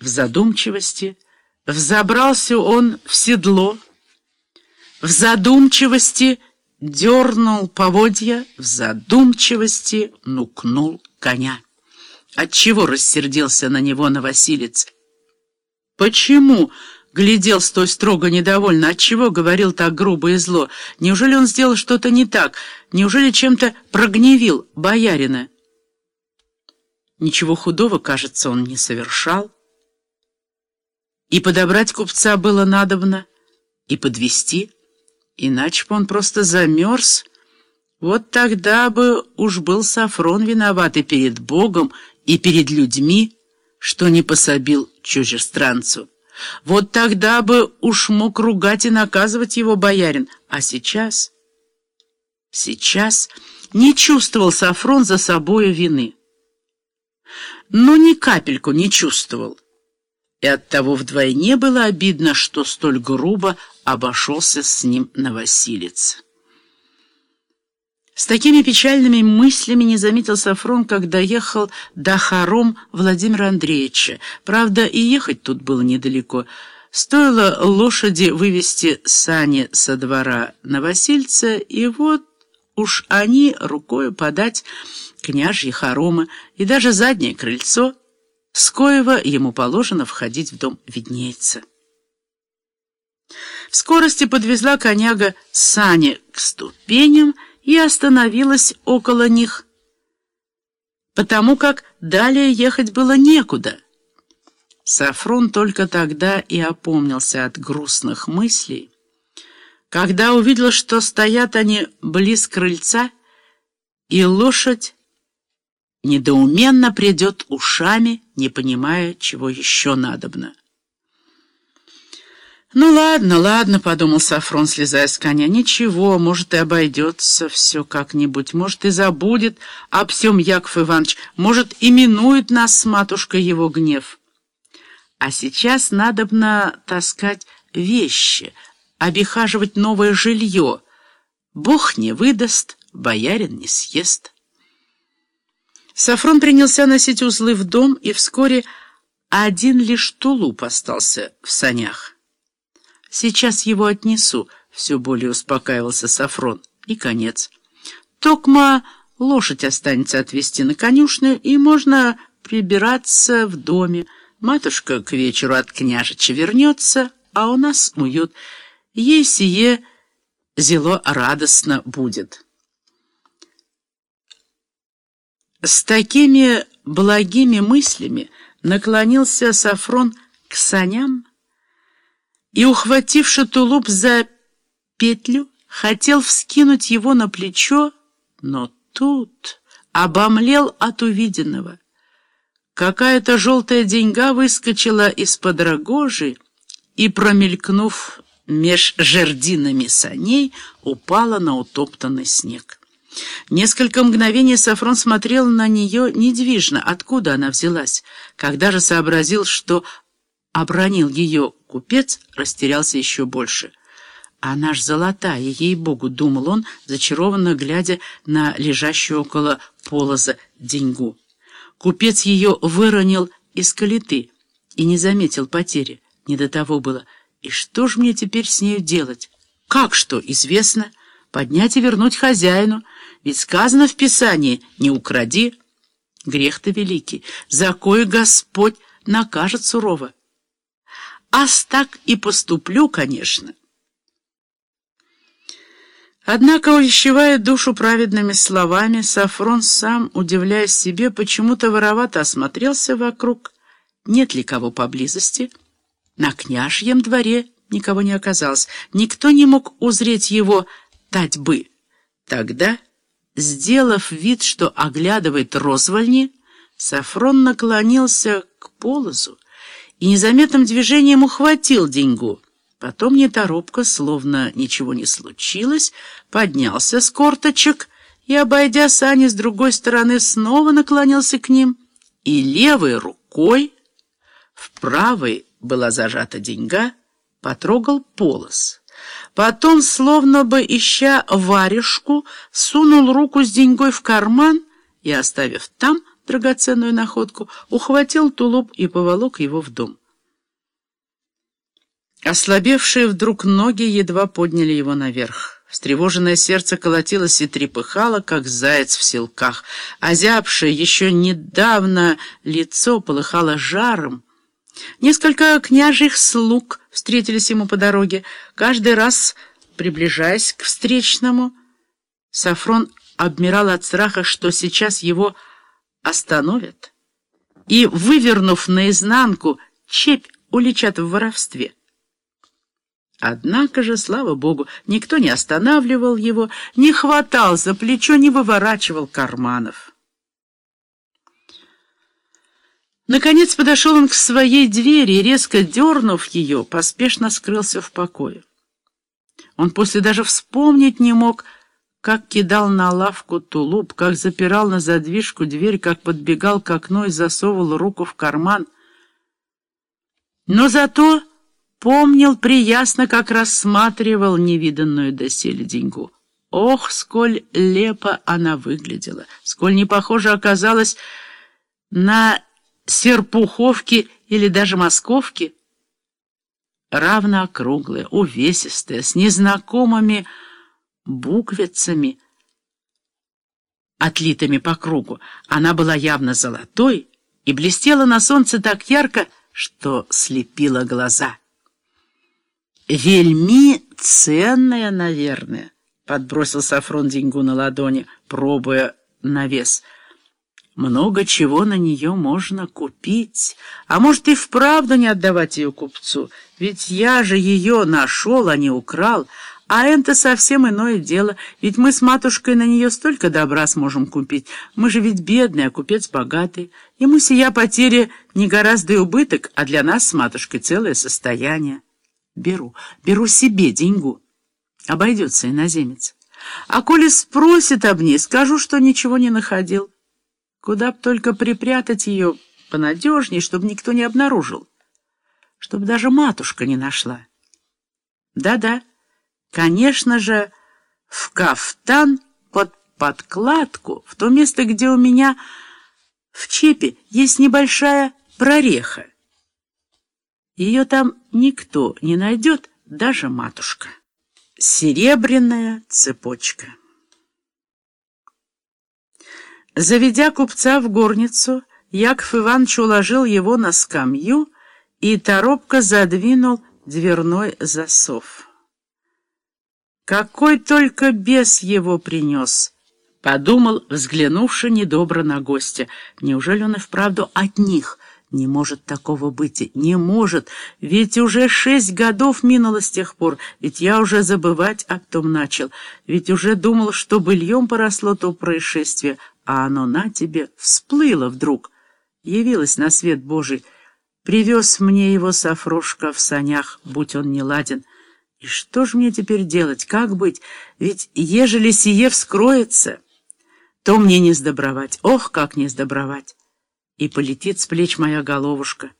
В задумчивости взобрался он в седло, в задумчивости дернул поводья, в задумчивости нукнул коня. Отчего рассердился на него новосилец? Почему глядел с той строго недовольно? Отчего говорил так грубо и зло? Неужели он сделал что-то не так? Неужели чем-то прогневил боярина? Ничего худого, кажется, он не совершал. И подобрать купца было надобно, и подвести, иначе бы он просто замерз. Вот тогда бы уж был Сафрон виноват и перед Богом, и перед людьми, что не пособил чужестранцу. Вот тогда бы уж мог ругать и наказывать его боярин. А сейчас... Сейчас не чувствовал Сафрон за собою вины. Но ни капельку не чувствовал. И оттого вдвойне было обидно, что столь грубо обошелся с ним новосилец. С такими печальными мыслями не заметил Сафрон, когда ехал до хором Владимира Андреевича. Правда, и ехать тут было недалеко. Стоило лошади вывести сани со двора Новосильца, и вот уж они рукою подать княжьи хоромы и даже заднее крыльцо, с коего ему положено входить в дом виднеется. В скорости подвезла коняга сани к ступеням, и остановилась около них, потому как далее ехать было некуда. Сафрон только тогда и опомнился от грустных мыслей, когда увидел, что стоят они близ крыльца, и лошадь недоуменно придет ушами, не понимая, чего еще надобно. «Ну ладно, ладно», — подумал Сафрон, слезая с коня. «Ничего, может, и обойдется все как-нибудь. Может, и забудет об всем Яков Иванович. Может, и минует нас с матушкой его гнев. А сейчас надобно таскать вещи, обихаживать новое жилье. Бог не выдаст, боярин не съест». Сафрон принялся носить узлы в дом, и вскоре один лишь тулуп остался в санях. Сейчас его отнесу, все более успокаивался Сафрон. И конец. Токма лошадь останется отвезти на конюшню, и можно прибираться в доме. Матушка к вечеру от княжича вернется, а у нас уют. Ей сие зело радостно будет. С такими благими мыслями наклонился Сафрон к саням, и, ухвативши тулуп за петлю, хотел вскинуть его на плечо, но тут обомлел от увиденного. Какая-то желтая деньга выскочила из-под рогожи и, промелькнув меж жердинами саней, упала на утоптанный снег. Несколько мгновений Сафрон смотрел на нее недвижно, откуда она взялась. Когда же сообразил, что обронил ее купец, растерялся еще больше. «Она ж золотая, ей-богу!» — думал он, зачарованно глядя на лежащую около полоза деньгу. Купец ее выронил из калиты и не заметил потери. Не до того было. И что ж мне теперь с нею делать? Как что, известно? Поднять и вернуть хозяину. Ведь сказано в Писании «не укради». Грех-то великий. За кое Господь накажет сурово. Ас так и поступлю, конечно. Однако, увещевая душу праведными словами, Сафрон сам, удивляясь себе, почему-то воровато осмотрелся вокруг, нет ли кого поблизости. На княжьем дворе никого не оказалось, никто не мог узреть его татьбы. Тогда, сделав вид, что оглядывает розвольни, Сафрон наклонился к полозу, и незаметным движением ухватил деньгу. Потом неторопко, словно ничего не случилось, поднялся с корточек и, обойдя сани с другой стороны, снова наклонился к ним и левой рукой, в правой была зажата деньга, потрогал полос. Потом, словно бы ища варежку, сунул руку с деньгой в карман и, оставив там, драгоценную находку, ухватил тулуп и поволок его в дом. Ослабевшие вдруг ноги едва подняли его наверх. Встревоженное сердце колотилось и трепыхало, как заяц в селках. Озябшее еще недавно лицо полыхало жаром. Несколько княжьих слуг встретились ему по дороге. Каждый раз, приближаясь к встречному, Сафрон обмирал от страха, что сейчас его остановят и, вывернув наизнанку, чепь уличат в воровстве. Однако же, слава богу, никто не останавливал его, не хватал за плечо, не выворачивал карманов. Наконец подошел он к своей двери и, резко дернув ее, поспешно скрылся в покое. Он после даже вспомнить не мог, как кидал на лавку тулуп, как запирал на задвижку дверь, как подбегал к окну и засовывал руку в карман. Но зато помнил приясно, как рассматривал невиданную доселе деньгу. Ох, сколь лепо она выглядела, сколь не похожа оказалась на серпуховки или даже московки. Равно округлая, увесистая, с незнакомыми буквицами, отлитыми по кругу. Она была явно золотой и блестела на солнце так ярко, что слепила глаза. «Вельми ценная, наверное», — подбросил Сафрон деньгу на ладони, пробуя на вес. «Много чего на нее можно купить. А может, и вправду не отдавать ее купцу? Ведь я же ее нашел, а не украл. А это совсем иное дело, ведь мы с матушкой на нее столько добра сможем купить. Мы же ведь бедные, а купец богатый. Ему сия потеря не гораздо и убыток, а для нас с матушкой целое состояние». Беру, беру себе деньгу. Обойдется иноземец. А коли спросит об ней, скажу, что ничего не находил. Куда б только припрятать ее понадежней, чтобы никто не обнаружил. Чтобы даже матушка не нашла. Да-да, конечно же, в кафтан под подкладку, в то место, где у меня в чепе есть небольшая прореха. Ее там никто не найдет, даже матушка. Серебряная цепочка. Заведя купца в горницу, Яков Иванович уложил его на скамью и торопко задвинул дверной засов. Какой только бес его принес, подумал, взглянувши недобро на гостя. Неужели он и вправду от них — не может такого быть, не может, ведь уже шесть годов минуло с тех пор, ведь я уже забывать об том начал, ведь уже думал, что быльем поросло то происшествие, а оно на тебе всплыло вдруг, явилось на свет Божий, привез мне его Сафрошка в санях, будь он не ладен. И что ж мне теперь делать, как быть, ведь ежели сие вскроется, то мне не сдобровать, ох, как не сдобровать и полетит с плеч моя головушка.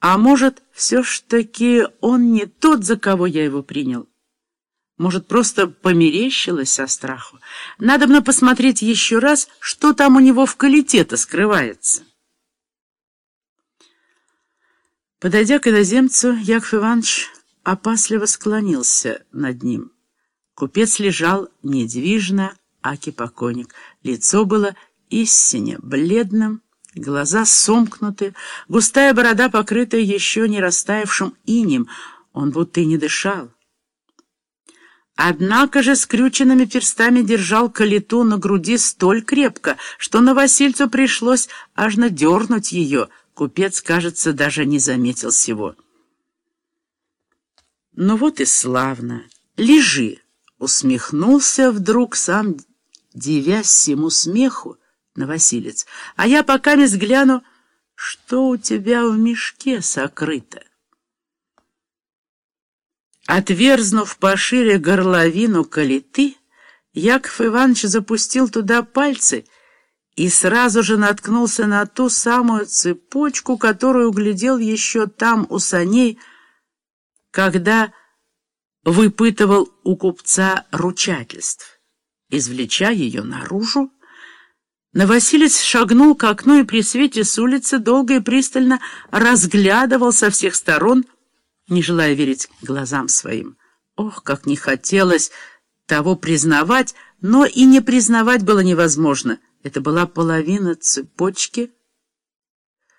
А может, все ж таки он не тот, за кого я его принял? Может, просто померещилось со страху? Надо мне посмотреть еще раз, что там у него в колите скрывается. Подойдя к иноземцу, Яков Иванович опасливо склонился над ним. Купец лежал недвижно, аки покойник. Лицо было истине бледным, глаза сомкнуты, густая борода, покрытая еще не растаявшим инем, он будто и не дышал. Однако же скрюченными перстами держал калиту на груди столь крепко, что на Васильцу пришлось аж надернуть ее. Купец, кажется, даже не заметил всего. «Ну вот и славно! Лежи!» — усмехнулся вдруг сам, дивясь всему смеху, Новосилец. А я пока не взгляну, что у тебя в мешке сокрыто. Отверзнув пошире горловину калиты, Яков Иванович запустил туда пальцы и сразу же наткнулся на ту самую цепочку, которую углядел еще там у саней, когда выпытывал у купца ручательств. Извлеча ее наружу, Новосилец шагнул к окну и при свете с улицы долго и пристально разглядывал со всех сторон, не желая верить глазам своим. Ох, как не хотелось того признавать, но и не признавать было невозможно. Это была половина цепочки